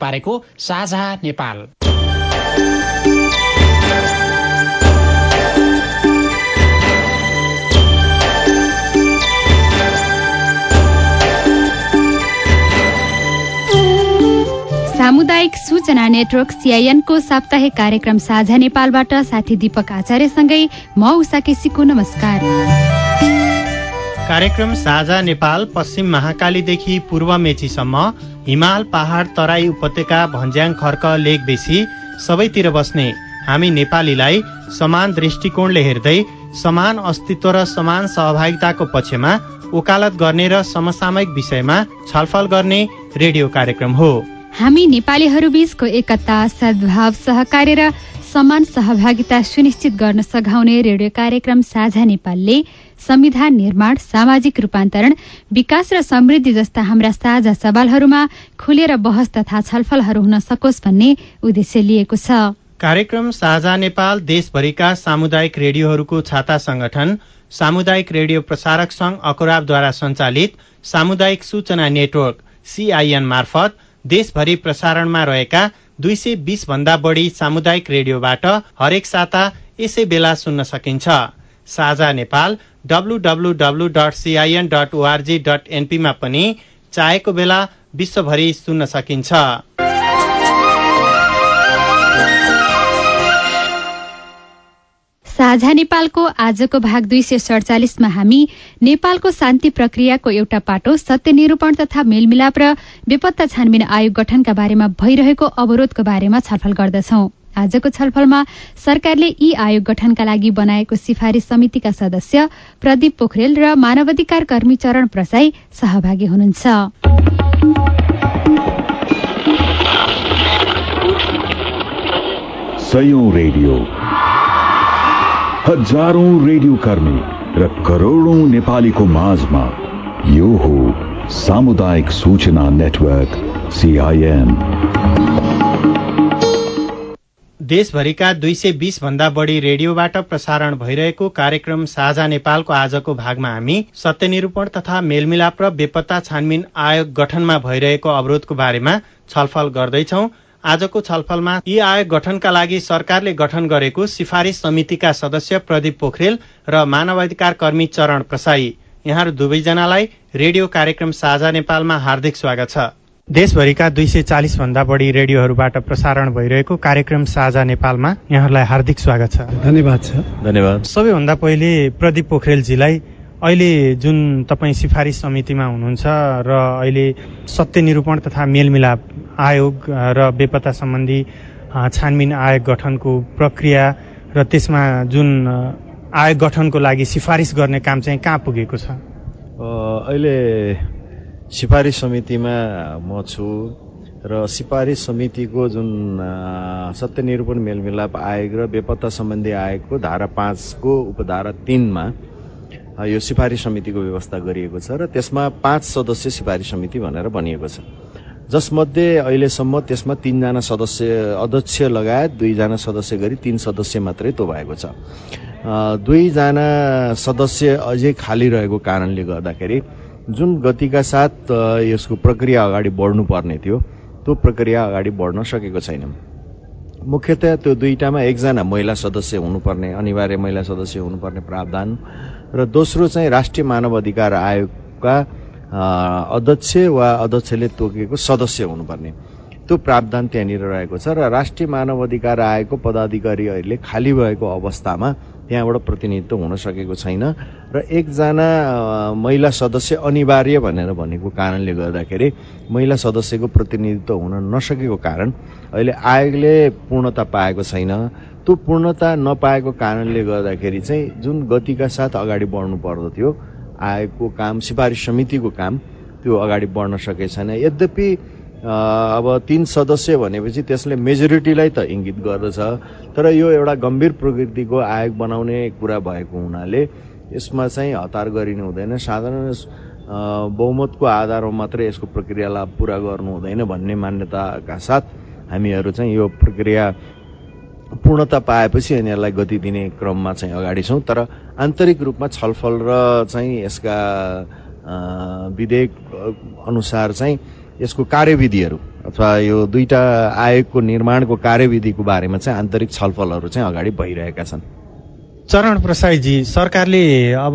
पारेको साझा नेपाल। सामुदायिक सूचना नेटवर्क सिआइएनको साप्ताहिक कार्यक्रम साझा नेपालबाट साथी दीपक आचार्यसँगै म उषा केसीको नमस्कार। कार्यक्रम साझा नेपाल पश्चिम महाकालीदेखि पूर्व मेचीसम्म हिमाल पहाड तराई उपत्यका भन्ज्याङ खर्क लेक बेसी सबैतिर बस्ने। हामी नेपालीलाई समान दृष्टिकोणले हेर्दै समान अस्तित्व र समान सहभागिताको पक्षमा वकालत गर्ने र समसामयिक विषयमा छलफल गर्ने रेडियो कार्यक्रम हो। हामी नेपालीहरू बीचको एकता सद्भाव सहकार्य र समान सहभागिता सुनिश्चित गर्न सघाउने रेडियो कार्यक्रम साझा नेपालले संविधान निर्माण सामाजिक रूपान्तरण विकास र समृद्धि जस्ता हाम्रा साझा सवालहरूमा खुलेर बहस तथा छलफलहरू हुन सकोस् भन्ने उद्देश्य लिएको छ। कार्यक्रम साझा नेपाल देशभरिका सामुदायिक रेडियोहरूको छाता संगठन सामुदायिक रेडियो प्रसारक संघ अकुराबद्वारा सञ्चालित सामुदायिक सूचना नेटवर्क सीआईएन मार्फत देशभरि प्रसारणमा रहेका दुई सय बीस भन्दा बढी सामुदायिक रेडियोबाट हरेक साता यसै बेला सुन्न सकिन्छ। साझा Nepal W dot CIN dot ORG dot एनपीमा पनि चाहेको बेला विश्वभरि सुन्न सकिन्छ। साझा नेपालको आजको भाग दुई सय सडचालिसमा हामी नेपालको शान्ति प्रक्रियाको एउटा पाटो सत्य निरूपण तथा मेलमिलाप र बेपत्ता छानबिन आयोग गठनका बारेमा भइरहेको अवरोधको बारेमा छलफल गर्दछौ। आजको छलफलमा सरकारले यी आयोग गठनका लागि बनाएको सिफारिस समितिका सदस्य प्रदीप पोखरेल र मानवाधिकार कर्मी चरण प्रसाई सहभागी हुनुहुन्छ। रेडियो। हजारौं रेडियो कर्मी र करोडौं नेपालीको माझमा यो हो सामुदायिक सूचना नेटवर्क सिआइएन देशभरिका दुई सय बीस भन्दा बढी रेडियोबाट प्रसारण भइरहेको कार्यक्रम साझा नेपालको आजको भागमा हामी सत्यनिरूपण तथा मेलमिलाप र बेपत्ता छानबिन आयोग गठनमा भइरहेको अवरोधको बारेमा छलफल गर्दैछौ। आजको छलफलमा यी आयोग गठनका लागि सरकारले गठन गरेको सिफारिस समितिका सदस्य प्रदीप पोखरेल र मानवाधिकार कर्मी चरण प्रसाई। यहाँहरू दुवैजनालाई रेडियो कार्यक्रम साझा नेपालमा हार्दिक स्वागत छ। देशभरिका दुई सय चालिस भन्दा बढी रेडियोहरूबाट प्रसारण भइरहेको कार्यक्रम साझा नेपालमा यहाँहरूलाई हार्दिक स्वागत छ। धन्यवाद छ। धन्यवाद। सबैभन्दा पहिले प्रदीप पोखरेलजीलाई अहिले जुन तपाईँ सिफारिस समितिमा हुनुहुन्छ र अहिले सत्य निरूपण तथा मेलमिलाप आयोग र बेपत्ता सम्बन्धी छानबिन आयोग गठनको प्रक्रिया र त्यसमा जुन आयोग गठनको लागि सिफारिस गर्ने काम चाहिँ कहाँ पुगेको छ? अहिले सिफारिस समितिमा म छु र सिफारिस समितिको जुन सत्य निरूपण मेलमिलाप आयोग र बेपत्ता सम्बन्धी आयोगको धारा पाँचको उपधारा तिनमा यो सिफारिस समितिको व्यवस्था गरिएको छ र त्यसमा पाँच सदस्य सिफारिस समिति भनेर भनिएको छ। जसमध्ये अहिलेसम्म त्यसमा तिनजना सदस्य अध्यक्ष लगायत दुईजना सदस्य गरी तीन सदस्य मात्रै तो भएको छ दुईजना सदस्य अझै खाली रहेको कारणले गर्दाखेरि जुन गतिका साथ यसको प्रक्रिया अगाडि बढ्नुपर्ने थियो त्यो प्रक्रिया अगाडि बढ्न सकेको छैन। मुख्यतया त्यो दुईटामा एकजना महिला सदस्य हुनुपर्ने अनिवार्य महिला सदस्य हुनुपर्ने प्रावधान र दोस्रो चाहिँ राष्ट्रिय मानव अधिकार आयोगका अध्यक्ष वा अध्यक्षले तोकेको सदस्य हुनुपर्ने। त्यो प्रावधान त्यहाँनिर रहेको छ र राष्ट्रिय मानव अधिकार आयोगको पदाधिकारीहरूले खाली भएको अवस्थामा त्यहाँबाट प्रतिनिधित्व हुन सकेको छैन र एकजना महिला सदस्य अनिवार्य भनेर भनेको कारणले गर्दाखेरि महिला सदस्यको प्रतिनिधित्व हुन नसकेको कारण अहिले आयोगले पूर्णता पाएको छैन। त्यो पूर्णता नपाएको कारणले गर्दाखेरि चाहिँ जुन गतिका साथ अगाडि बढ्नु पर्दथ्यो आयोगको काम सिफारिस समितिको काम त्यो अगाडि बढ्न सकेको छैन। यद्यपि अब तिन सदस्य भनेपछि त्यसले मेजोरिटीलाई त इङ्गित गर्दछ। तर यो एउटा गम्भीर प्रकृतिको आयोग बनाउने कुरा भएको हुनाले यसमा चाहिँ हतार गरिनु हुँदैन। साधारण बहुमतको आधारमा मात्रै यसको प्रक्रियालाई पुरा गर्नु हुँदैन भन्ने मान्यताका साथ हामीहरू चाहिँ यो प्रक्रिया पूर्णता पाएपछि अनि यसलाई गति दिने क्रममा चाहिँ अगाडि छौँ। तर आन्तरिक रूपमा छलफल र चाहिँ यसका विधेयक अनुसार चाहिँ यसको कार्यविधिहरू अथवा यो दुईटा आयोगको निर्माणको कार्यविधिको बारेमा चाहिँ आन्तरिक छलफलहरू चाहिँ अगाडि भइरहेका छन्। चरण प्रसाईजी सरकारले अब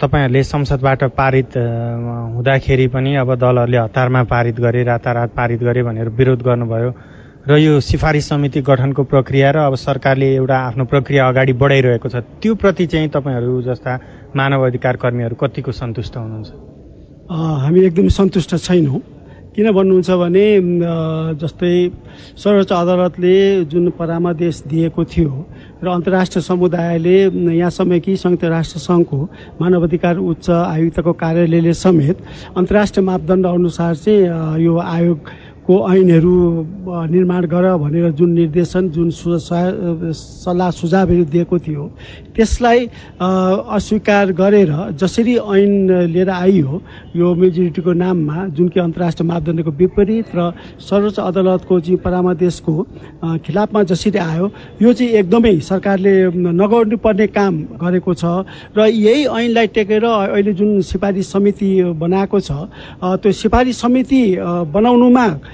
तपाईँहरूले संसदबाट पारित हुँदाखेरि पनि अब दलहरूले हतारमा पारित गरे रातारात पारित गरे भनेर विरोध गर्नुभयो। र यो सिफारिस समिति गठनको प्रक्रिया र अब सरकारले एउटा आफ्नो प्रक्रिया अगाडि बढाइरहेको छ त्यो प्रति चाहिँ तपाईँहरू जस्ता मानव अधिकार कर्मीहरू कतिको सन्तुष्ट हुनुहुन्छ? हामी एकदमै सन्तुष्ट छैनौँ। किन भन्नुहुन्छ भने जस्तै सर्वोच्च अदालतले जुन परामर्श दिएको थियो र अन्तर्राष्ट्रिय समुदायले यहाँसम्म कि संयुक्त राष्ट्र सङ्घको मानव अधिकार उच्च आयुक्तको कार्यालयले समेत अन्तर्राष्ट्रिय मापदण्ड अनुसार चाहिँ यो आयोग को ऐनहरू निर्माण गर भनेर जुन निर्देशन जुन सल्लाह सुझावहरू दिएको थियो त्यसलाई अस्वीकार गरेर जसरी ऐन लिएर आइयो यो मेजोरिटीको नाममा जुन कि अन्तर्राष्ट्रिय मापदण्डको विपरीत र सर्वोच्च अदालतको चाहिँ परामर्शको खिलाफमा जसरी आयो यो चाहिँ एकदमै सरकारले नगर्नुपर्ने काम गरेको छ र यही ऐनलाई टेकेर अहिले जुन सिफारिस समिति बनाएको छ त्यो सिफारिस समिति बनाउनुमा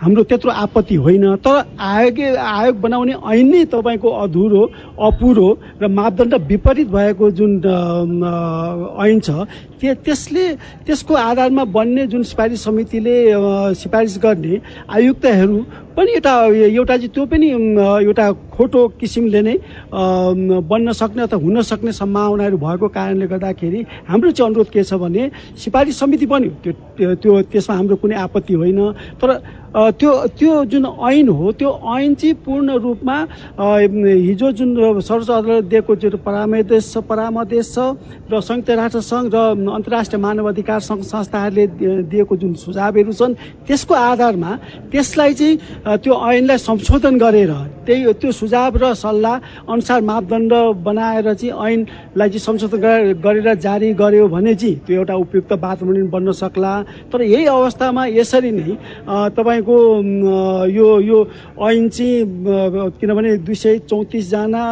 हाम्रो त्यत्रो आपत्ति होइन। तर आयोग आयोग बनाउने ऐन नै तपाईँको अधुरो अपुरो र मापदण्ड विपरीत भएको जुन ऐन छ त्यसले त्यसको आधारमा बन्ने जुन सिफारिस समितिले सिफारिस गर्ने आयुक्तहरू पनि एउटा एउटा चाहिँ त्यो पनि एउटा खोटो किसिमले नै बन्न सक्ने अथवा हुन सक्ने सम्भावनाहरू भएको कारणले गर्दाखेरि हाम्रो चाहिँ अनुरोध के छ भने सिफारिस समिति बन्यो। त्यो त्यो त्यसमा हाम्रो कुनै आपत्ति होइन। तर त्यो त्यो जुन ऐन हो त्यो ऐन चाहिँ पूर्ण रूपमा हिजो जुन सर्वोच्च अदालत दिएको जुन परामर्श छ परामर्श छ र संयुक्त राष्ट्र सङ्घ र अन्तर्राष्ट्रिय मानव अधिकार सङ्घ संस्थाहरूले दिएको जुन सुझावहरू छन् त्यसको आधारमा त्यसलाई चाहिँ त्यो ऐनलाई संशोधन गरेर त्यही त्यो सुझाव र सल्लाह अनुसार मापदण्ड बनाएर चाहिँ ऐनलाई चाहिँ संशोधन गरेर जारी गर्यो भने चाहिँ त्यो एउटा उपयुक्त वातावरण बन्न सक्ला। तर यही अवस्थामा यसरी नै तपाईँको यो यो ऐन चाहिँ किनभने दुई सय चौतिसजना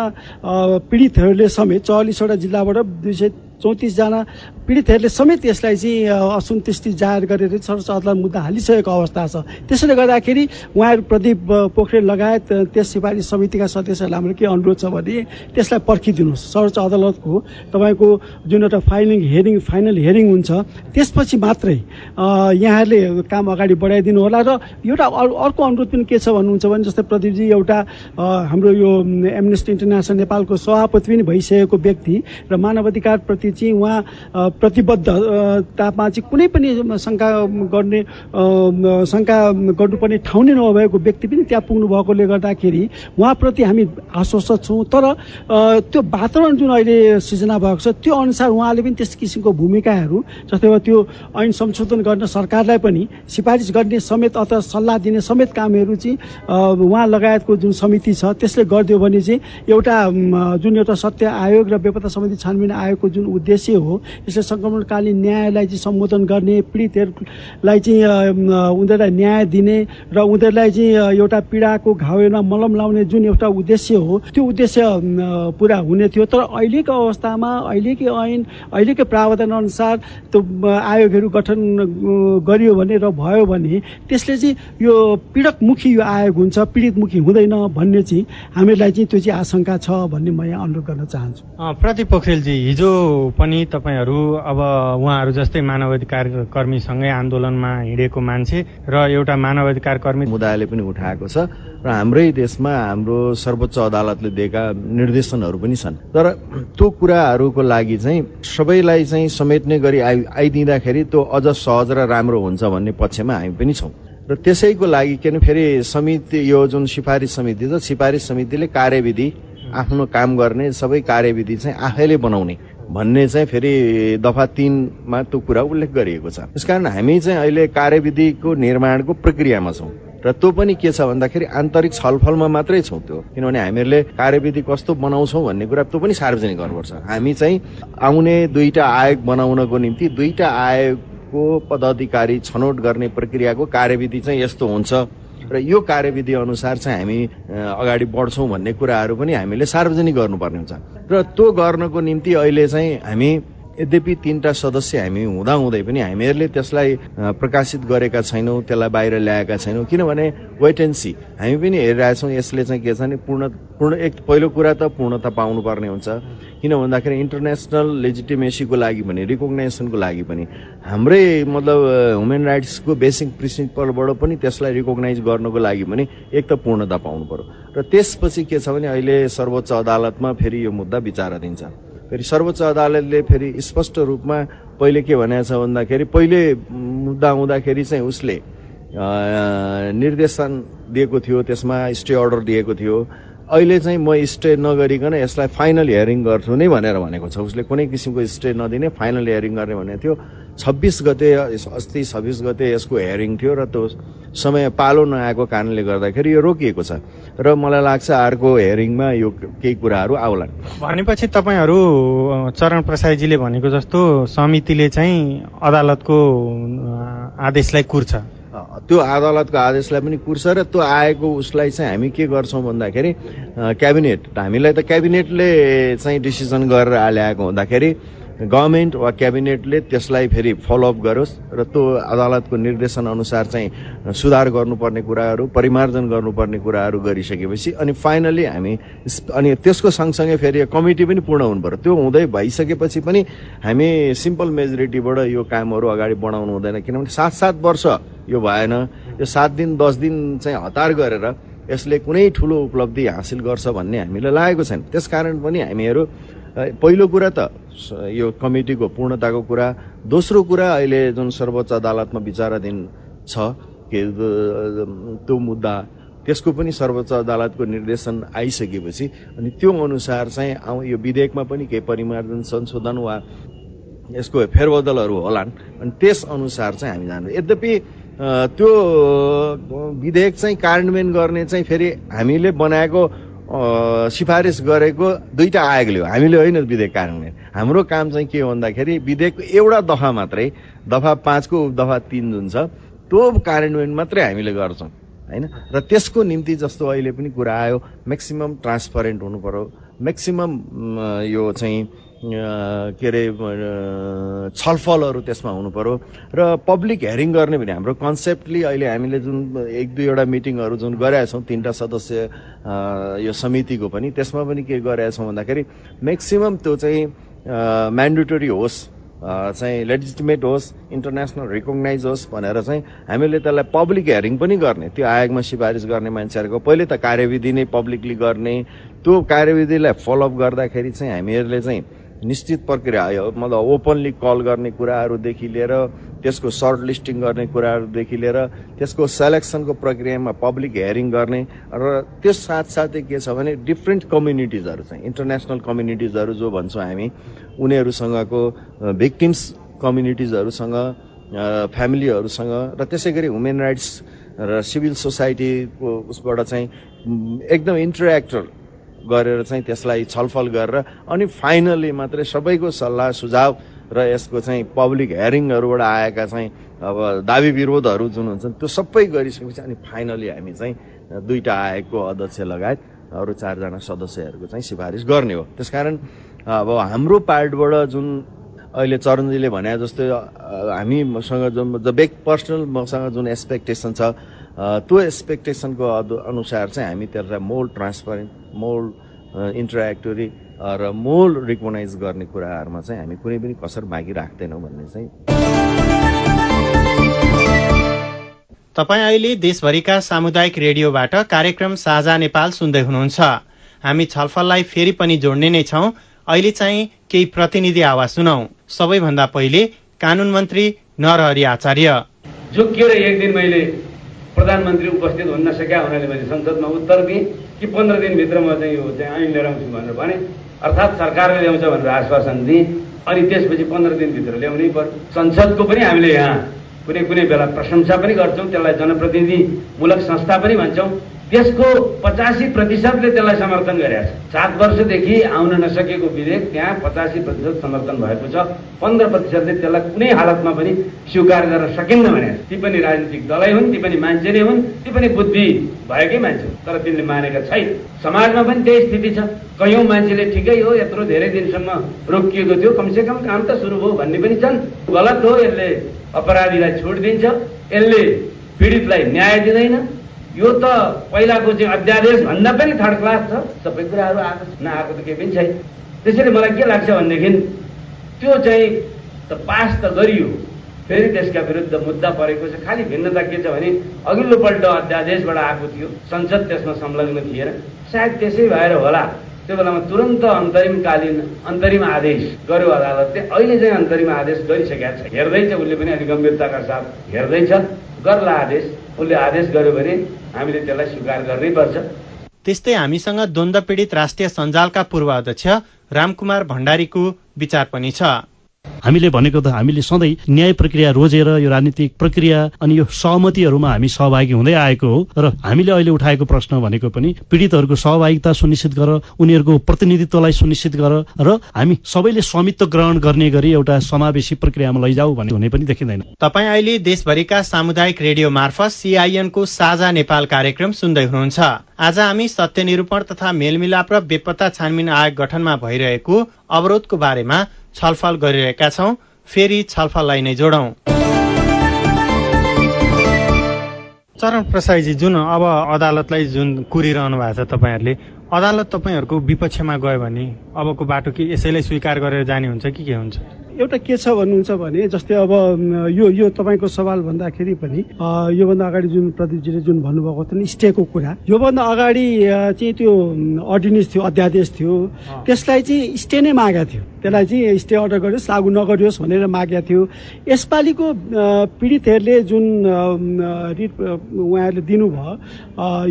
पीडितहरूले समेत चालिसवटा जिल्लाबाट दुई सय चौतिसजना पीडितहरूले समेत यसलाई चाहिँ असन्तुष्टि जाहेर गरेर सर्वोच्च अदालत मुद्दा हालिसकेको अवस्था छ। त्यसैले गर्दाखेरि उहाँहरू प्रदीप पोखरेल लगायत त्यस सिफारिस समितिका सदस्यहरूलाई हाम्रो के अनुरोध छ भने त्यसलाई पर्खिदिनुहोस्। सर्वोच्च अदालतको तपाईँको जुन एउटा फाइलिङ हेरिङ फाइनल हेरिङ हुन्छ त्यसपछि मात्रै यहाँहरूले काम अगाडि बढाइदिनु होला र एउटा अर्को अनुरोध पनि के छ भन्नुहुन्छ भने जस्तै प्रदीपजी एउटा हाम्रो यो एमनेस्टी इन्टरनेसनल नेपालको सभापति पनि भइसकेको व्यक्ति र मानव अधिकार प्रति चाहिँ उहाँ प्रतिबद्धतामा चाहिँ कुनै पनि शङ्का गर्ने शङ्का गर्नुपर्ने ठाउँ नै नभएको व्यक्ति पनि त्यहाँ पुग्नु भएकोले गर्दाखेरि उहाँप्रति हामी आश्वस्त छौँ। तर त्यो वातावरण जुन अहिले सृजना भएको छ त्यो अनुसार उहाँले पनि त्यस किसिमको भूमिकाहरू जस्तै त्यो ऐन संशोधन गर्न सरकारलाई पनि सिफारिस गर्ने समेत अथवा सल्लाह दिने समेत कामहरू चाहिँ उहाँ लगायतको जुन समिति छ त्यसले गरिदियो भने चाहिँ एउटा जुन एउटा सत्य आयोग र बेपत्ता सम्बन्धी छानबिन आयोगको जुन उद्देश्य हो। यसले सङ्क्रमणकालीन न्यायलाई चाहिँ सम्बोधन गर्ने पीडितहरूलाई चाहिँ उनीहरूलाई न्याय दिने र उनीहरूलाई चाहिँ एउटा पीडाको घाउमा मलम लाउने जुन एउटा उद्देश्य हो त्यो उद्देश्य पुरा हुने थियो। तर अहिलेको अवस्थामा अहिलेकै ऐन अहिलेकै प्रावधान अनुसार त्यो आयोगहरू गठन गरियो भने र भयो भने त्यसले चाहिँ यो पीडकमुखी यो आयोग हुन्छ पीडितमुखी हुँदैन भन्ने चाहिँ हामीलाई चाहिँ त्यो चाहिँ आशंका छ भन्ने म यहाँ अनुरोध गर्न चाहन्छु। प्रदीप पोखरेलजी हिजो पनि तपाईँहरू अब उहाँहरू जस्तै मानव अधिकार कर्मीसँगै आन्दोलनमा हिँडेको मान्छे र एउटा मानव अधिकार कर्मी समुदायले पनि उठाएको छ र हाम्रै देशमा हाम्रो सर्वोच्च अदालतले दिएका निर्देशनहरू पनि छन्। तर त्यो कुराहरूको लागि चाहिँ सबैलाई चाहिँ समेट्ने गरी आइ आइदिँदाखेरि त्यो अझ सहज र राम्रो हुन्छ भन्ने पक्षमा हामी पनि छौँ। र त्यसैको लागि किन फेरि समिति यो जुन सिफारिस समिति छ सिफारिस समितिले कार्यविधि आफ्नो काम गर्ने सबै कार्यविधि चाहिँ आफैले बनाउने भन्ने चाहिँ फेरि दफा तिनमा त्यो कुरा उल्लेख गरिएको छ। त्यसकारण हामी चाहिँ अहिले कार्यविधिको निर्माणको प्रक्रियामा छौँ। र त्यो पनि के छ भन्दाखेरि आन्तरिक छलफलमा मात्रै छौँ त्यो। किनभने हामीहरूले कार्यविधि कस्तो बनाउँछौँ भन्ने कुरा त्यो पनि सार्वजनिक गर्नुपर्छ। हामी चाहिँ आउने दुईटा आयोग बनाउनको निम्ति दुईटा आयोगको पदाधिकारी छनौट गर्ने प्रक्रियाको कार्यविधि चाहिँ यस्तो हुन्छ। र यो कार्यविधि अनुसार चाहिँ हामी अगाडि बढ्छौँ भन्ने कुराहरू पनि हामीले सार्वजनिक गर्नुपर्ने हुन्छ। र त्यो गर्नको निम्ति अहिले चाहिँ हामी यद्यपि तिनवटा सदस्य हामी हुँदाहुँदै पनि हामीहरूले त्यसलाई प्रकाशित गरेका छैनौँ त्यसलाई बाहिर ल्याएका छैनौँ किनभने वेट एन्ड सी हामी पनि हेरिरहेछौँ यसले चाहिँ के छ भने पूर्ण पूर्ण एक पहिलो कुरा त पूर्णता पाउनुपर्ने हुन्छ। किन भन्दाखेरि इन्टरनेसनल लेजिटिमेसीको लागि पनि रिकग्नाइजेसनको लागि पनि हाम्रै मतलब ह्युमन राइट्सको बेसिक प्रिन्सिपलबाट पनि त्यसलाई रिकग्नाइज गर्नको लागि पनि एक त पूर्णता पाउनु पर्यो। र त्यसपछि के छ भने अहिले सर्वोच्च अदालतमा फेरि यो मुद्दा विचाराधीन छ। फेरि सर्वोच्च अदालतले फेरि स्पष्ट रूपमा पहिले के भनेको छ भन्दाखेरि पहिले मुद्दा आउँदाखेरि चाहिँ उसले निर्देशन दिएको थियो त्यसमा स्टे अर्डर दिएको थियो। अहिले चाहिँ म स्टे नगरिकन यसलाई फाइनल हियरिङ गर्छु नै भनेर भनेको छ। उसले कुनै किसिमको स्टे नदिने फाइनल हियरिङ गर्ने भनेको थियो। छब्बिस गते अस्ति छब्बिस गते यसको हेयरिङ थियो र त्यो समय पालो नआएको कारणले गर्दाखेरि यो रोकिएको छ। र मलाई लाग्छ अर्को हेयरिङमा यो केही कुराहरू आउलान्। भनेपछि तपाईँहरू चरण प्रसादजीले भनेको जस्तो समितिले चाहिँ अदालतको आदेशलाई कुर्छ। त्यो अदालतको आदेशलाई पनि कुर्छ र त्यो आएको उसलाई चाहिँ हामी के गर्छौँ भन्दाखेरि क्याबिनेट हामीलाई त क्याबिनेटले चाहिँ डिसिजन गरेर ल्याएको हुँदाखेरि गभर्मेन्ट वा क्याबिनेटले त्यसलाई फेरि फलोअप गरोस् र त्यो अदालतको निर्देशन अनुसार चाहिँ सुधार गर्नुपर्ने कुराहरू परिमार्जन गर्नुपर्ने कुराहरू गरिसकेपछि अनि फाइनली हामी अनि त्यसको सँगसँगै फेरि कमिटी पनि पूर्ण हुनु त्यो हुँदै भइसकेपछि पनि हामी सिम्पल मेजोरिटीबाट यो कामहरू अगाडि बढाउनु हुँदैन किनभने सात सात वर्ष यो भएन। यो सात दिन दस दिन चाहिँ हतार गरेर यसले कुनै ठुलो उपलब्धि हासिल गर्छ भन्ने हामीलाई लागेको छैन। त्यसकारण पनि हामीहरू पहिलो कुरा त यो कमिटीको पूर्णताको कुरा। दोस्रो कुरा अहिले जुन सर्वोच्च अदालतमा विचाराधीन छ के त्यो मुद्दा त्यसको पनि सर्वोच्च अदालतको निर्देशन आइसकेपछि अनि त्यो अनुसार चाहिँ आउँ यो विधेयकमा पनि केही परिमार्जन संशोधन वा यसको फेरबदलहरू होलान्। अनि त्यस अनुसार चाहिँ हामी जानु। यद्यपि त्यो विधेयक चाहिँ कार्यान्वयन गर्ने चाहिँ फेरि हामीले बनाएको सिफारिस गरेको दुईवटा आयोगले हो। हामीले होइन विधेयक कार्यान्वयन हाम्रो काम चाहिँ के हो भन्दाखेरि विधेयकको एउटा दफा मात्रै दफा पाँचको दफा तिन जुन छ त्यो कार्यान्वयन मात्रै हामीले गर्छौँ होइन? र त्यसको निम्ति जस्तो अहिले पनि कुरा आयो म्याक्सिमम् ट्रान्सपरेन्ट हुनु पर्यो। म्याक्सिमम् यो चाहिँ के अरे छलफलहरू त्यसमा हुनु पर्यो। र पब्लिक हेरिङ गर्ने भने हाम्रो कन्सेप्टली अहिले हामीले जुन एक दुईवटा मिटिङहरू जुन गरेका छौँ तिनवटा सदस्य यो समितिको पनि त्यसमा पनि के गरेका छौँ भन्दाखेरि म्याक्सिमम् त्यो चाहिँ म्यान्डेटरी होस् चाहिँ लेजिटिमेट होस् इन्टरनेसनल रिकगनाइज होस् भनेर चाहिँ हामीले त्यसलाई पब्लिक हेरिङ पनि गर्ने। त्यो आयोगमा सिफारिस गर्ने मान्छेहरूको पहिले त कार्यविधि नै पब्लिकली गर्ने। त्यो कार्यविधिलाई फलोअप गर्दाखेरि चाहिँ हामीहरूले चाहिँ निश्चित प्रक्रिया मतलब ओपनली कल गर्ने कुराहरूदेखि लिएर त्यसको सर्ट लिस्टिङ गर्ने कुराहरूदेखि लिएर त्यसको सेलेक्सनको प्रक्रियामा पब्लिक हेयरिङ गर्ने र त्यस साथसाथै के छ भने डिफ्रेन्ट कम्युनिटिजहरू चाहिँ इन्टरनेसनल कम्युनिटिजहरू जो भन्छौँ हामी उनीहरूसँगको भिक्टिम्स कम्युनिटिजहरूसँग फ्यामिलीहरूसँग र त्यसै गरी ह्युमन राइट्स र सिभिल सोसाइटीको उसबाट चाहिँ एकदम इन्टरेक्टर गरेर चाहिँ त्यसलाई छलफल गरेर अनि फाइनली मात्रै सबैको सल्लाह सुझाव र यसको चाहिँ पब्लिक हेयरिङहरूबाट आएका चाहिँ अब दावी विरोधहरू जुन हुन्छन् त्यो सबै गरिसकेपछि अनि फाइनली हामी चाहिँ दुईवटा आयोगको अध्यक्ष लगायत अरू चारजना सदस्यहरूको चाहिँ सिफारिस गर्ने हो। त्यसकारण अब हाम्रो पार्टबाट जुन अहिले चरणजीले भने जस्तै हामीसँग जुन द पर्सनल मसँग जुन एक्सपेक्टेसन छ त्यो एक्सपेक्टेसनको अनुसार चाहिँ हामी त्यसलाई मोल ट्रान्सपरेन्ट मोल इन्टरेक्टोरी र मोल रिकगनाइज गर्ने कुराहरूमा चाहिँ हामी कुनै पनि कसर बाँकी राख्दैनौँ भन्ने चाहिँ। तपाईँ अहिले देशभरिका सामुदायिक रेडियोबाट कार्यक्रम साझा नेपाल सुन्दै हुनुहुन्छ। हामी छलफललाई फेरि पनि जोड्ने नै छौँ। अहिले चाहिँ केही प्रतिनिधि आवाज सुनौ। सबैभन्दा पहिले कानून मन्त्री नरहरि आचार्य। झुक्किएर एक दिन मैले प्रधानमन्त्री उपस्थित हुन नसकेका हुनाले मैले संसदमा उत्तर दिएँ कि पन्ध्र दिनभित्र म चाहिँ यो चाहिँ ऐन लिएर आउँछु भनेर भने। अर्थात् सरकारले ल्याउँछ भनेर आश्वासन दिएँ। अनि त्यसपछि पन्ध्र दिनभित्र ल्याउनै पर्यो संसदको पनि हामीले यहाँ कुनै कुनै बेला प्रशंसा पनि गर्छौँ त्यसलाई जनप्रतिनिधिमूलक संस्था पनि भन्छौँ। त्यसको पचासी प्रतिशतले त्यसलाई समर्थन गरेका छ। सात वर्षदेखि आउन नसकेको विधेयक त्यहाँ पचासी प्रतिशत समर्थन भएको छ। पन्ध्र प्रतिशतले त्यसलाई कुनै हालतमा पनि स्वीकार गर्न सकिन्न भने ती पनि राजनीतिक दलै हुन् ती पनि मान्छे नै हुन् ती पनि बुद्धि भएकै मान्छे हुन्। तर तिनले मानेका छैन। समाजमा पनि त्यही स्थिति छ। कयौँ मान्छेले ठिकै हो यत्रो धेरै दिनसम्म रोकिएको थियो। कमसेकम काम त सुरु भयो भन्ने पनि छन्। गलत हो यसले अपराधीलाई छुट दिन्छ यसले पीडितलाई न्याय दिँदैन। यो त पहिलाको चाहिँ अध्यादेश भन्दा पनि थर्ड क्लास छ। सबै कुराहरू आएको छ। नआएको त केही पनि छैन। त्यसैले मलाई के लाग्छ भनेदेखि त्यो चाहिँ त पास त गरियो फेरि त्यसका विरुद्ध मुद्दा परेको छ। खालि भिन्नता के छ भने अघिल्लोपल्ट अध्यादेशबाट आएको थियो। संसद त्यसमा संलग्न थिएन। सायद त्यसै भएर होला। त्यो बेलामा तुरन्त अन्तरिमकालीन अन्तरिम आदेश गर्यो अदालतले। अहिले चाहिँ अन्तरिम आदेश गरिसकेका छ। हेर्दैछ उसले पनि अलि गम्भीरताका साथ। हेर्दैछ। गर्ला आदेश। उसले आदेश गर्यो भने हामीले त्यसलाई स्वीकार गर्नै पर्छ। त्यस्तै हामीसँग द्वन्द पीडित राष्ट्रिय सञ्जालका पूर्व अध्यक्ष रामकुमार भण्डारीको विचार पनि छ। हामीले भनेको त हामीले सधैँ न्याय प्रक्रिया रोजेर यो राजनीतिक प्रक्रिया अनि यो सहमतिहरूमा हामी सहभागी हुँदै आएको हो र हामीले अहिले उठाएको प्रश्न भनेको पनि पीडितहरूको सहभागिता सुनिश्चित गर उनीहरूको प्रतिनिधित्वलाई सुनिश्चित गर र हामी सबैले स्वामित्व ग्रहण गर्ने गरी एउटा समावेशी प्रक्रियामा लैजाऊ भन्ने हुने पनि देखिँदैन। तपाईँ अहिले देशभरिका सामुदायिक रेडियो मार्फत सिआइएनको साझा नेपाल कार्यक्रम सुन्दै हुनुहुन्छ। आज हामी सत्य निरूपण तथा मेलमिलाप र बेपत्ता छानबिन आयोग गठनमा भइरहेको अवरोधको बारेमा छलफल गरिरहेका छौं। फेरि छलफललाई नै जोडौं। चरण प्रसाईजी जुन अब अदालतलाई जुन कुरिरहनु भएको छ तपाईँहरूले अदालत तपाईँहरूको विपक्षमा गयो भने अबको बाटो के यसैलाई स्वीकार गरेर जाने हुन्छ कि के हुन्छ? एउटा के छ भन्नुहुन्छ भने जस्तै अब यो यो तपाईँको सवाल भन्दाखेरि पनि योभन्दा अगाडि जुन प्रदीपजीले जुन भन्नुभएको थियो स्टेको कुरा योभन्दा अगाडि चाहिँ त्यो अर्डिनेन्स थियो अध्यादेश थियो त्यसलाई चाहिँ स्टे नै मागेको थियो। त्यसलाई चाहिँ स्टे अर्डर गरियोस् लागू नगरियोस् भनेर मागेको थियो। यसपालिको पीडितहरूले जुन रिट उहाँहरूले दिनुभयो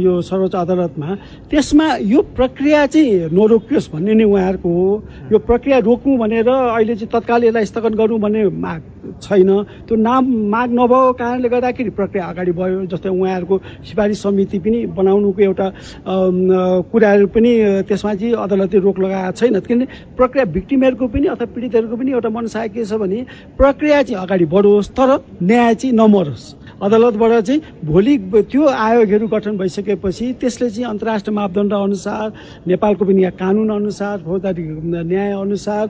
यो सर्वोच्च अदालतमा त्यसमा यो प्रक्रिया चाहिँ नरोकियोस् भन्ने नै उहाँहरूको हो। यो प्रक्रिया रोकौँ भनेर अहिले चाहिँ तत्काल यसलाई स्थगन गरौँ भन्ने माग छैन। त्यो नाम माग नभएको कारणले गर्दाखेरि प्रक्रिया अगाडि बढ्यो। जस्तै उहाँहरूको सिफारिस समिति पनि बनाउनुको एउटा कुराहरू पनि त्यसमा चाहिँ अदालतले रोक लगाएको छैन। किनभने प्रक्रिया भिक्टिमहरूको पनि अथवा पीडितहरूको पनि एउटा मनसाय के छ भने प्रक्रिया चाहिँ अगाडि बढोस् तर न्याय चाहिँ नमरोस्। अदालतबाट चाहिँ भोलि त्यो आयोगहरू गठन भइसकेपछि त्यसले चाहिँ अन्तर्राष्ट्रिय मापदण्ड अनुसार नेपालको पनि यहाँ कानुन अनुसार फौजदारी न्याय अनुसार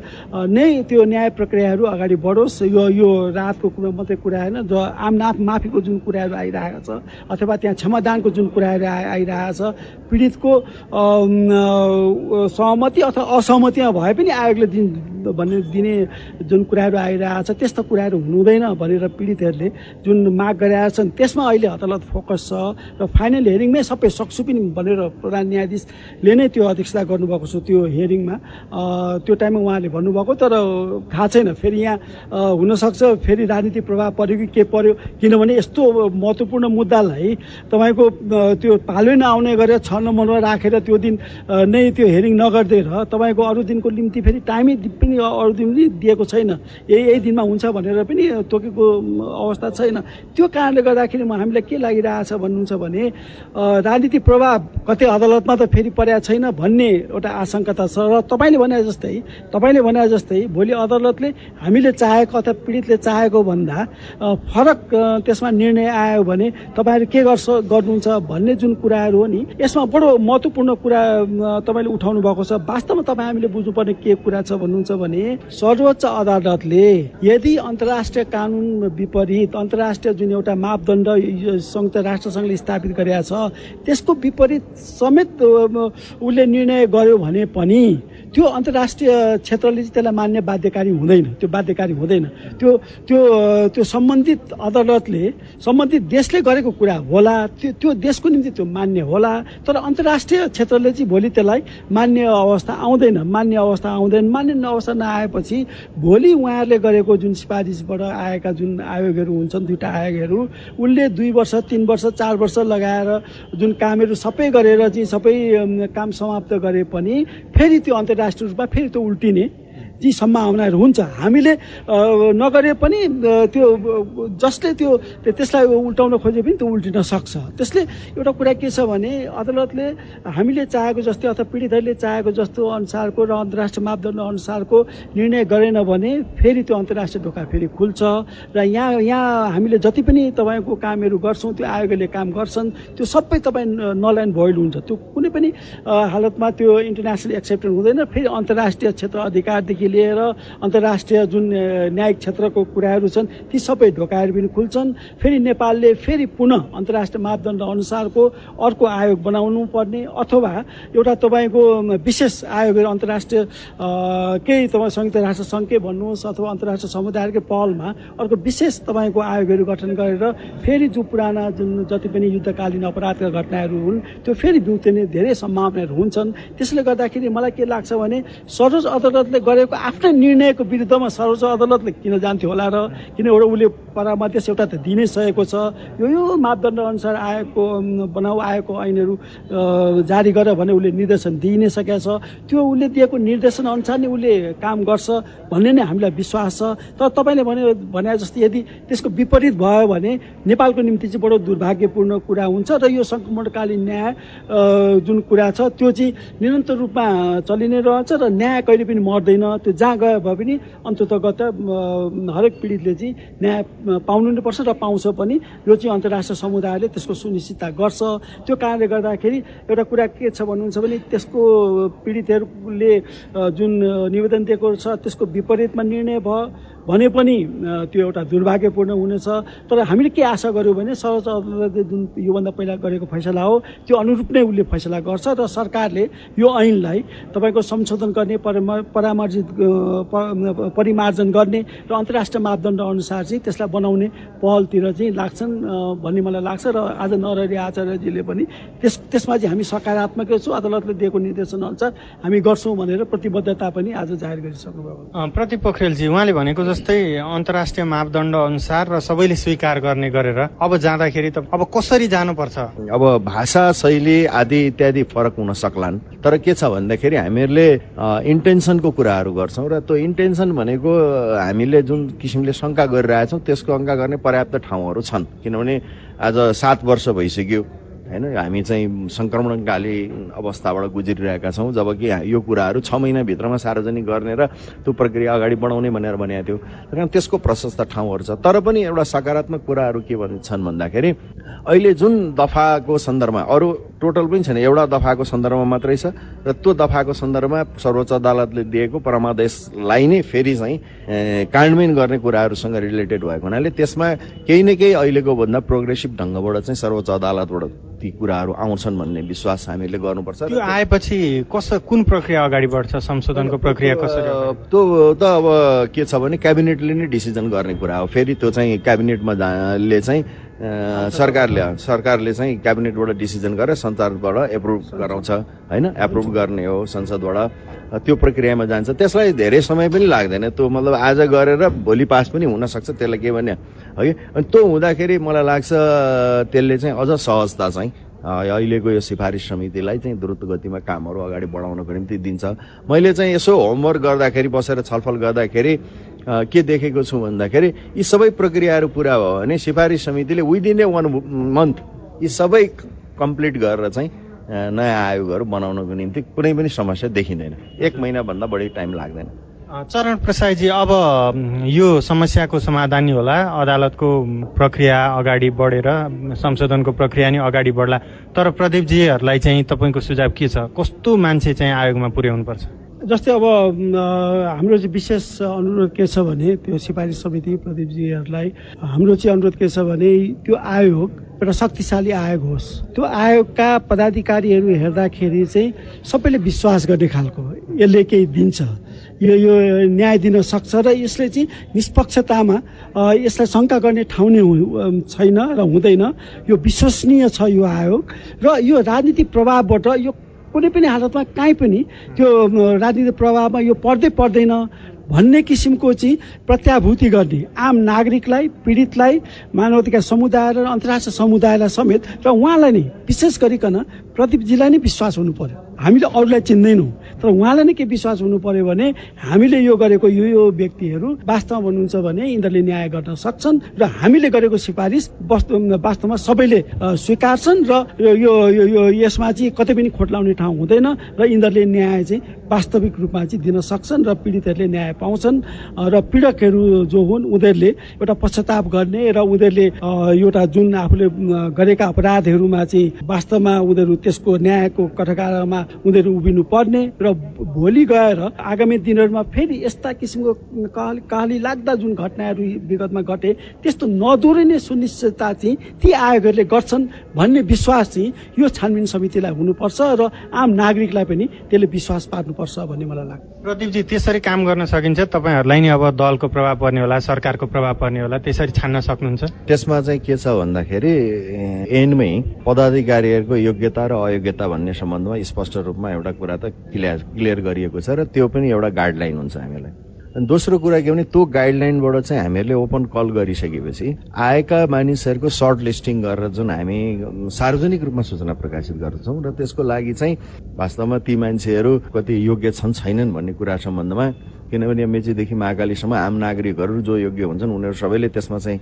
नै त्यो न्याय प्रक्रियाहरू अगाडि बढोस्। यो यो राहतको कुरा मात्रै कुरा होइन जो आम माफीको जुन कुराहरू आइरहेको छ अथवा त्यहाँ क्षमादानको जुन कुराहरू आइरहेको छ पीडितको सहमति अथवा असहमतिमा भए पनि आयोगले दिन भन्ने दिने जुन कुराहरू आइरहेको छ त्यस्तो कुराहरू हुनुहुँदैन भनेर पीडितहरूले जुन माग गरेका छन्। त्यसमा अहिले अदालत फोकस छ र फाइनल हेरिङमै सबै सक्छु पनि भनेर प्रधान न्यायाधीशले नै त्यो अध्यक्षता गर्नुभएको छ त्यो हेरिङमा त्यो टाइममा उहाँले भन्नुभएको तर थाहा छैन फेरि यहाँ हुनसक्छ फेरि राजनीतिक प्रभाव पऱ्यो कि के पर्यो? किनभने यस्तो महत्त्वपूर्ण मुद्दालाई तपाईँको त्यो पालै नआउने गरेर छ नम्बरमा राखेर त्यो दिन नै त्यो हेरिङ नगरिदिएर तपाईँको अरू दिनको निम्ति फेरि टाइमै पनि अरू दिन दिएको छैन। यही यही दिनमा हुन्छ भनेर पनि तोकेको अवस्था छैन। त्यो कारणले गर्दाखेरि हामीलाई के लागिरहेछ भन्नुहुन्छ भने राजनीतिक प्रभाव कतै अदालतमा त फेरि परेको छैन भन्ने एउटा आशंका छ र तपाईँले भने जस्तै तपाईँले भने जस्तै भोलि अदालतले हामीले चाहेको अथवा पीडितले चाहेको भन्दा फरक त्यसमा निर्णय आयो भने तपाईँहरू के गर्छ गर्नुहुन्छ भन्ने जुन कुराहरू हो नि यसमा बडो महत्त्वपूर्ण कुरा तपाईँले उठाउनु भएको छ। वास्तवमा तपाईँ हामीले बुझ्नुपर्ने के कुरा छ भन्नुहुन्छ भने सर्वोच्च अदालतले यदि अन्तर्राष्ट्रिय कानुन विपरीत अन्तर्राष्ट्रिय जुन एउटा मापदण्ड संयुक्त राष्ट्रसङ्घले स्थापित गरेका छ त्यसको विपरीत समेत उसले निर्णय गर्यो भने पनि त्यो अन्तर्राष्ट्रिय क्षेत्रले चाहिँ त्यसलाई मान्ने बाध्यकारी हुँदैन त्यो बाध्यकारी हुँदैन। त्यो त्यो त्यो सम्बन्धित अदालतले सम्बन्धित देशले गरेको कुरा होला त्यो त्यो देशको निम्ति त्यो मान्य होला तर अन्तर्राष्ट्रिय क्षेत्रले चाहिँ भोलि त्यसलाई मान्य अवस्था आउँदैन मान्य अवस्था आउँदैन। मान्य अवस्था नआएपछि भोलि उहाँहरूले गरेको जुन सिफारिसबाट आएका जुन आयोगहरू हुन्छन् दुईवटा आयोगहरू उसले दुई वर्ष तिन वर्ष चार वर्ष लगाएर जुन कामहरू सबै गरेर चाहिँ सबै काम समाप्त गरे पनि फेरि त्यो अन्तर्राष्ट्रिय राष्ट्र रूपमा फेरि त्यो उल्टिने ती सम्भावनाहरू हुन्छ। हामीले नगरे पनि त्यो जसले त्यो त्यसलाई उल्टाउन खोजे पनि त्यो उल्टिन सक्छ। त्यसले एउटा कुरा के छ भने अदालतले हामीले चाहेको जस्तै अथवा पीडितहरूले चाहेको जस्तो अनुसारको र अन्तर्राष्ट्रिय मापदण्ड अनुसारको निर्णय गरेन भने फेरि त्यो अन्तर्राष्ट्रिय ढोका फेरि खुल्छ। र यहाँ यहाँ हामीले जति पनि तपाईँको कामहरू गर्छौँ त्यो आयोगले काम गर्छन् त्यो सबै तपाईँ नल एन्ड भोइड हुन्छ। त्यो कुनै पनि हालतमा त्यो इन्टरनेसनल एक्सेप्टेड हुँदैन फेरि अन्तर्राष्ट्रिय क्षेत्र अधिकारदेखि लिएर अन्तर्राष्ट्रिय जुन न्यायिक क्षेत्रको कुराहरू छन् ती सबै ढोकाहरू पनि खुल्छन्। फेरि नेपालले फेरि पुनः अन्तर्राष्ट्रिय मापदण्ड अनुसारको अर्को आयोग बनाउनु पर्ने अथवा एउटा तपाईँको विशेष आयोगहरू अन्तर्राष्ट्रिय केही तपाईँ संयुक्त राष्ट्र सङ्घकै भन्नुहोस् अथवा अन्तर्राष्ट्रिय समुदायकै पहलमा अर्को विशेष तपाईँको आयोगहरू गठन गरेर फेरि जो पुराना जुन जति पनि युद्धकालीन अपराधका घटनाहरू हुन् त्यो फेरि बिउतिने धेरै सम्भावनाहरू हुन्छन्। त्यसले गर्दाखेरि मलाई के लाग्छ भने सर्वोच्च अदालतले गरेको आफ्नै निर्णयको विरुद्धमा सर्वोच्च अदालतले किन जान्थ्यो होला र किन एउटा उसले परामर्श एउटा त दिनै सकेको छ? यो यो मापदण्ड अनुसार आएको बनाउ आएको ऐनहरू जारी गर भने उसले निर्देशन दिइ नै सकेको छ। त्यो उसले दिएको निर्देशन अनुसार नै उसले काम गर्छ भन्ने नै हामीलाई विश्वास छ। तर तपाईँले भने भने जस्तै यदि त्यसको विपरीत भयो भने नेपालको निम्ति चाहिँ बडो दुर्भाग्यपूर्ण कुरा हुन्छ र यो सङ्क्रमणकालीन न्याय जुन कुरा छ त्यो चाहिँ निरन्तर रूपमा चलि नै रहन्छ र न्याय कहिले पनि मर्दैन। त्यो जहाँ गयो भए पनि अन्ततगत हरेक पीडितले चाहिँ न्याय पाउनु नै पर्छ र पाउँछ पनि। यो चाहिँ अन्तर्राष्ट्रिय समुदायले त्यसको सुनिश्चितता गर्छ। त्यो कारणले गर्दाखेरि एउटा कुरा के छ भन्नुहुन्छ भने त्यसको पीडितहरूले जुन निवेदन दिएको छ त्यसको विपरीतमा निर्णय भयो। भने पनि त्यो एउटा दुर्भाग्यपूर्ण हुनेछ। तर हामीले के आशा गर्यौँ भने सर्वोच्च अदालतले जुन योभन्दा पहिला गरेको फैसला हो त्यो अनुरूप नै उसले फैसला गर्छ र सरकारले यो ऐनलाई तपाईँको संशोधन गर्ने परामर्जित परिमार्जन गर्ने र अन्तर्राष्ट्रिय मापदण्ड अनुसार चाहिँ त्यसलाई बनाउने पहलतिर चाहिँ लाग्छन् भन्ने मलाई लाग्छ र आज नरहरी आचार्यजीले पनि त्यस त्यसमा चाहिँ हामी सकारात्मकै छौँ। अदालतले दिएको निर्देशन अनुसार हामी गर्छौँ भनेर प्रतिबद्धता पनि आज जाहेर गरिसक्नुभयो प्रति पोखरेलजी उहाँले भनेको जस्तै अन्तर्राष्ट्रिय मापदण्ड अनुसार र सबैले स्वीकार गर्ने गरेर अब जाँदाखेरि त अब कसरी जानुपर्छ? अब भाषा शैली आदि इत्यादि फरक हुन सक्लान्। तर के छ भन्दाखेरि हामीहरूले इन्टेन्सनको कुराहरू गर्छौँ र त्यो इन्टेन्सन भनेको हामीले जुन किसिमले शङ्का गरिरहेछौँ त्यसको अङ्का गर्ने पर्याप्त ठाउँहरू छन्। किनभने आज सात वर्ष भइसक्यो। होइन हामी चाहिँ सङ्क्रमणकालीन अवस्थाबाट गुज्रिरहेका छौँ जबकि यो कुराहरू छ महिनाभित्रमा सार्वजनिक गर्ने र त्यो प्रक्रिया अगाडि बढाउने भनेर भनेको थियो। कारण त्यसको प्रशस्त ठाउँहरू छ। तर पनि एउटा सकारात्मक कुराहरू के छन् भन्दाखेरि अहिले जुन दफाको सन्दर्भमा अरू टोटल पनि छैन एउटा दफाको सन्दर्भमा मात्रै छ र त्यो दफाको सन्दर्भमा सर्वोच्च अदालतले दिएको परमादेशलाई नै फेरि चाहिँ कार्यान्वयन गर्ने कुराहरूसँग रिलेटेड भएको हुनाले त्यसमा केही न केही अहिलेको भन्दा प्रोग्रेसिभ ढङ्गबाट चाहिँ सर्वोच्च अदालतबाट ती कुराहरू आउँछन् भन्ने विश्वास हामीले गर्नुपर्छ त्यो आएपछि कस कुन प्रक्रिया अगाडि बढ्छ? संशोधनको प्रक्रिया कसरी त्यो त अब के छ भने क्याबिनेटले नै डिसिजन गर्ने कुरा हो। फेरि त्यो चाहिँ क्याबिनेटमा ले चाहिँ सरकारले सरकारले चाहिँ क्याबिनेटबाट डिसिजन गरेर संसदबाट एप्रुभ गराउँछ होइन? एप्रुभ गर्ने हो संसदबाट। त्यो प्रक्रियामा जान्छ। त्यसलाई धेरै समय पनि लाग्दैन। त्यो मतलब आज गरेर भोलि पास पनि हुनसक्छ त्यसलाई के भने है? अनि त्यो हुँदाखेरि मलाई लाग्छ त्यसले चाहिँ अझ सहजता चाहिँ अहिलेको यो सिफारिस समितिलाई चाहिँ द्रुत गतिमा कामहरू अगाडि बढाउनको निम्ति दिन्छ। मैले चाहिँ यसो होमवर्क गर्दाखेरि बसेर छलफल गर्दाखेरि के देखेको छु भन्दाखेरि यी सबै प्रक्रियाहरू पुरा भयो भने सिफारिस समितिले विदिन ए वान मन्थ यी सबै कम्प्लिट गरेर चाहिँ नयाँ आयोगहरू बनाउनको निम्ति कुनै पनि समस्या देखिँदैन। एक महिनाभन्दा बढी टाइम लाग्दैन। चरण प्रसाईजी अब यो समस्याको समाधान होला। अदालतको प्रक्रिया अगाडि बढेर संशोधनको प्रक्रिया नै अगाडि बढ्ला। तर प्रदीपजीहरूलाई चाहिँ तपाईँको सुझाव के छ? कस्तो मान्छे चाहिँ आयोगमा पुर्याउनुपर्छ? जस्तै अब हाम्रो चाहिँ विशेष अनुरोध के छ भने त्यो सिफारिस समिति प्रदीपजीहरूलाई हाम्रो चाहिँ अनुरोध के छ भने त्यो आयोग एउटा शक्तिशाली आयोग होस्। त्यो आयोगका पदाधिकारीहरू हेर्दाखेरि चाहिँ सबैले विश्वास गर्ने खालको यसले केही दिन्छ। यो यो न्याय दिन सक्छ र यसले चाहिँ निष्पक्षतामा यसलाई शङ्का गर्ने ठाउँ नै छैन र हुँदैन। यो विश्वसनीय छ यो आयोग। र यो राजनीतिक प्रभावबाट यो कुनै पनि हालतमा काहीँ पनि त्यो राजनीतिक प्रभावमा यो पर्दै पर्दैन भन्ने किसिमको चाहिँ प्रत्याभूति गर्ने आम नागरिकलाई पीडितलाई मानवाधिकार समुदाय र अन्तर्राष्ट्रिय समुदायलाई समेत र उहाँलाई नै विशेष गरिकन प्रदीपजीलाई नै विश्वास हुनु पर्यो। हामीले अरूलाई चिन्दैनौँ। तर उहाँलाई नै के विश्वास हुनु पर्यो भने हामीले यो गरेको यो यो व्यक्तिहरू वास्तवमा भन्नुहुन्छ भने यिनीहरूले न्याय गर्न सक्छन् र हामीले गरेको सिफारिस वास्तवमा सबैले स्वीकार्छन् र यो यो यसमा चाहिँ कतै पनि खोट लाउने ठाउँ हुँदैन र यिनीहरूले न्याय चाहिँ वास्तविक रूपमा चाहिँ दिन सक्छन् र पीडितहरूले न्याय पाउँछन्। र पीडकहरू जो हुन् उनीहरूले एउटा पश्चाताप गर्ने र उनीहरूले एउटा जुन आफूले गरेका अपराधहरूमा चाहिँ वास्तवमा उनीहरू त्यसको न्यायको कठघारामा उनीहरू उभिनु पर्ने र भोलि गएर आगामी दिनहरूमा फेरि यस्ता किसिमको कहाली लाग्दा जुन घटनाहरू विगतमा घटे त्यस्तो नदोहोरिने सुनिश्चितता चाहिँ ती आयोगहरूले गर्छन् भन्ने विश्वास चाहिँ यो छानबिन समितिलाई हुनुपर्छ र आम नागरिकलाई पनि त्यसले विश्वास पार्नुपर्छ भन्ने मलाई लाग्छ। प्रदीपजी त्यसरी काम गर्न सकिन्छ? तपाईँहरूलाई नि अब दलको प्रभाव पर्ने होला सरकारको प्रभाव पर्ने होला त्यसरी छान्न सक्नुहुन्छ? त्यसमा चाहिँ के छ भन्दाखेरि एन्डमै पदाधिकारीहरूको योग्यता र अयोग्यता भन्ने सम्बन्धमा स्पष्ट रूपमा एउटा कुरा त क्लियर क्लियर गरिएको छ र त्यो पनि एउटा गाइडलाइन हुन्छ हामीलाई। अनि दोस्रो कुरा के भने त्यो गाइडलाइनबाट चाहिँ हामीहरूले ओपन कल गरिसकेपछि आएका मानिसहरूको सर्ट लिस्टिङ गरेर जुन हामी सार्वजनिक रूपमा सूचना प्रकाशित गर्छौँ र त्यसको लागि चाहिँ वास्तवमा ती मान्छेहरू कति योग्य छन् छैनन् भन्ने कुरा सम्बन्धमा किनभने मेचीदेखि महाकालीसम्म आम नागरिकहरू जो योग्य हुन्छन् उनीहरू सबैले त्यसमा चाहिँ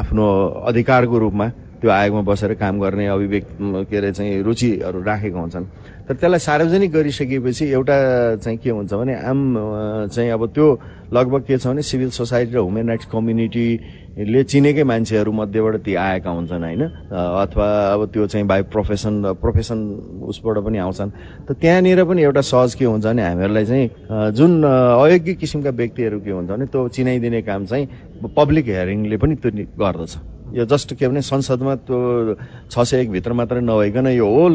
आफ्नो अधिकारको रूपमा त्यो आयोगमा बसेर काम गर्ने अभिव्यक्त के अरे चाहिँ रुचिहरू राखेका हुन्छन्। तर त्यसलाई सार्वजनिक गरिसकेपछि एउटा चाहिँ के हुन्छ भने आम चाहिँ अब त्यो लगभग के छ भने सिभिल सोसाइटी र ह्युमन राइट्स कम्युनिटीले चिनेकै मान्छेहरू मध्येबाट ती आएका हुन्छन् होइन। अथवा अब त्यो चाहिँ बाई प्रोफेसन प्रोफेसन उसबाट पनि आउँछन्। त त्यहाँनिर पनि एउटा सहज के हुन्छ भने हामीहरूलाई चाहिँ जुन अयोग्य किसिमका व्यक्तिहरू के हुन्छ भने त्यो चिनाइदिने काम चाहिँ पब्लिक हेयरिङले पनि त्यो गर्दछ। यो जस्ट के भने संसदमा त्यो छ सय एकभित्र मात्र नभइकन यो होल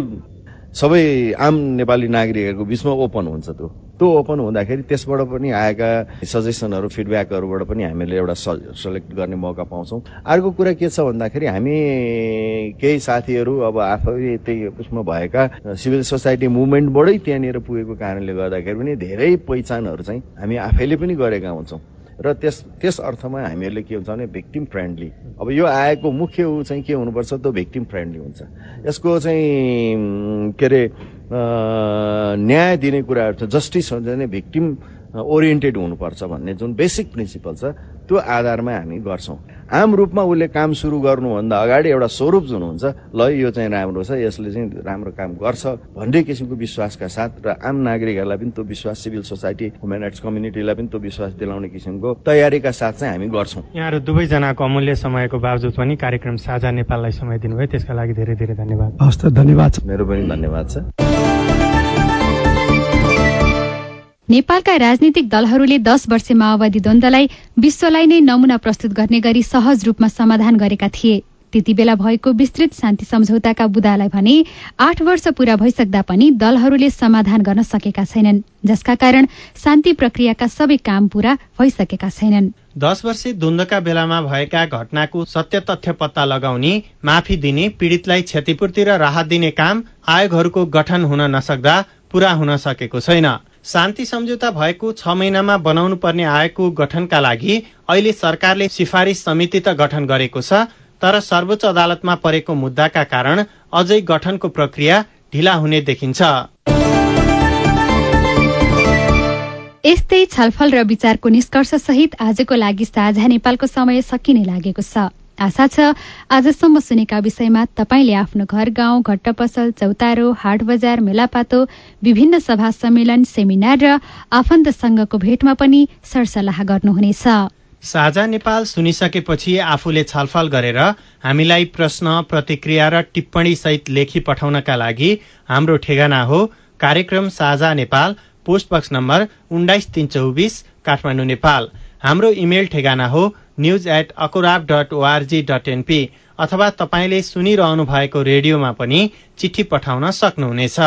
सबै आम नेपाली नागरिकहरूको बिचमा ओपन हुन्छ त्यो। त्यो ओपन हुँदाखेरि त्यसबाट पनि आएका सजेसनहरू फिडब्याकहरूबाट पनि हामीले एउटा सेलेक्ट गर्ने मौका पाउँछौँ। अर्को कुरा के छ भन्दाखेरि हामी केही साथीहरू अब आफै त्यही उसमा भएका सिभिल सोसाइटी मुभमेन्टबाटै त्यहाँनिर पुगेको कारणले गर्दाखेरि पनि धेरै पहिचानहरू चाहिँ हामी आफैले पनि गरेका हुन्छौँ। र त्यस त्यस अर्थमा हामीहरूले के हुन्छ भने भिक्टिम फ्रेन्डली अब यो आएको मुख्य ऊ चाहिँ के हुनुपर्छ? त्यो भिक्टिम फ्रेन्डली हुन्छ। यसको चाहिँ के अरे न्याय दिने कुराहरू छ। जस्टिस हुन्छ भने भिक्टिम ओरिएन्टेड हुनुपर्छ भन्ने जुन बेसिक प्रिन्सिपल छ त्यो आधारमा हामी गर्छौँ। आम रूपमा उसले काम सुरु गर्नुभन्दा अगाडि एउटा स्वरूप जुन हुन्छ ल यो चाहिँ राम्रो छ यसले चाहिँ राम्रो काम गर्छ भन्ने किसिमको विश्वासका साथ र आम नागरिकहरूलाई पनि त्यो विश्वास सिभिल सोसाइटी ह्युमन राइट्स कम्युनिटीलाई पनि त्यो विश्वास दिलाउने किसिमको तयारीका साथ चाहिँ हामी गर्छौँ। यहाँहरू दुवैजनाको अमूल्य समयको बावजुद पनि कार्यक्रम साझा नेपाललाई समय दिनुभयो त्यसका लागि धेरै धेरै धन्यवाद। हस् धन्यवाद। मेरो पनि धन्यवाद छ। नेपालका राजनीतिक दलहरूले दश वर्ष माओवादी द्वन्दलाई विश्वलाई नै नमूना प्रस्तुत गर्ने गरी सहज रूपमा समाधान गरेका थिए। त्यति बेला भएको विस्तृत शान्ति सम्झौताका बुदालाई भने आठ वर्ष पूरा भइसक्दा पनि दलहरूले समाधान गर्न सकेका छैनन् जसका कारण शान्ति प्रक्रियाका सबै काम पूरा भइसकेका छैनन्। दश वर्षे द्वन्दका बेलामा भएका घटनाको सत्य तथ्य पत्ता लगाउने माफी दिने पीड़ितलाई क्षतिपूर्ति र राहत दिने काम आयोगहरूको गठन हुन नसक्दा पूरा हुन सकेको छैन। शान्ति सम्झौता भएको छ महिनामा बनाउनु पर्ने आयोगको गठनका लागि अहिले सरकारले सिफारिस समिति त गठन गरेको छ तर सर्वोच्च अदालतमा परेको मुद्दाका कारण अझै गठनको प्रक्रिया ढिला हुने देखिन्छ। यस्तै छलफल र विचारको निष्कर्ष सहित आजको लागि साझा नेपालको समय सकिने लागेको छ। आशा छ आजसम्म सुनेका विषयमा तपाईँले आफ्नो घर गाउँ घट्ट पसल चौतारो हाट बजार मेलापातो विभिन्न सभा सम्मेलन सेमिनार र आफन्तसँगको भेटमा पनि सरसल्लाह गर्नुहुनेछ। साझा नेपाल सुनिसकेपछि आफूले छलफल गरेर हामीलाई प्रश्न प्रतिक्रिया र टिप्पणी सहित लेखी पठाउनका लागि हाम्रो ठेगाना हो कार्यक्रम साझा नेपाल पोस्ट बक्स नम्बर उन्नाइस तिन चौबिस काठमाडौँ नेपाल। हाम्रो इमेल ठेगाना हो news at Akurab dot ORG dot NP अथवा तपाईँले सुनिरहनु भएको रेडियोमा पनि चिठी पठाउन सक्नुहुनेछ।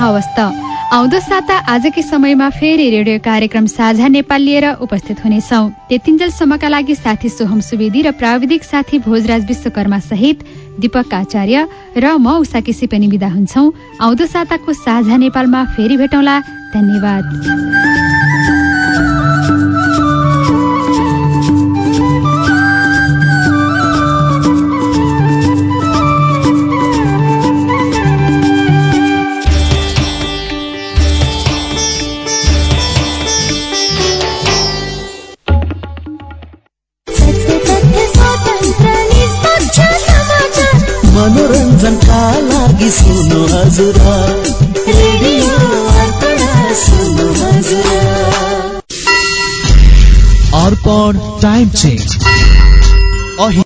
हवस् त। आउँदो साता आजकै समयमा फेरि रेडियो कार्यक्रम साझा नेपाल लिएर उपस्थित हुनेछौ। त्यतिन्जेलसम्मका लागि साथी सोहम सुवेदी र प्राविधिक साथी भोजराज विश्वकर्मा सहित दीपक आचार्य र म उषा केसी पनि विदा हुन्छौ। आउँदो साताको साझा नेपालमा फेरि भेटौँला। धन्यवाद। मनोरञ्जनका लागि सुन्नु हजुर। Arpan time change.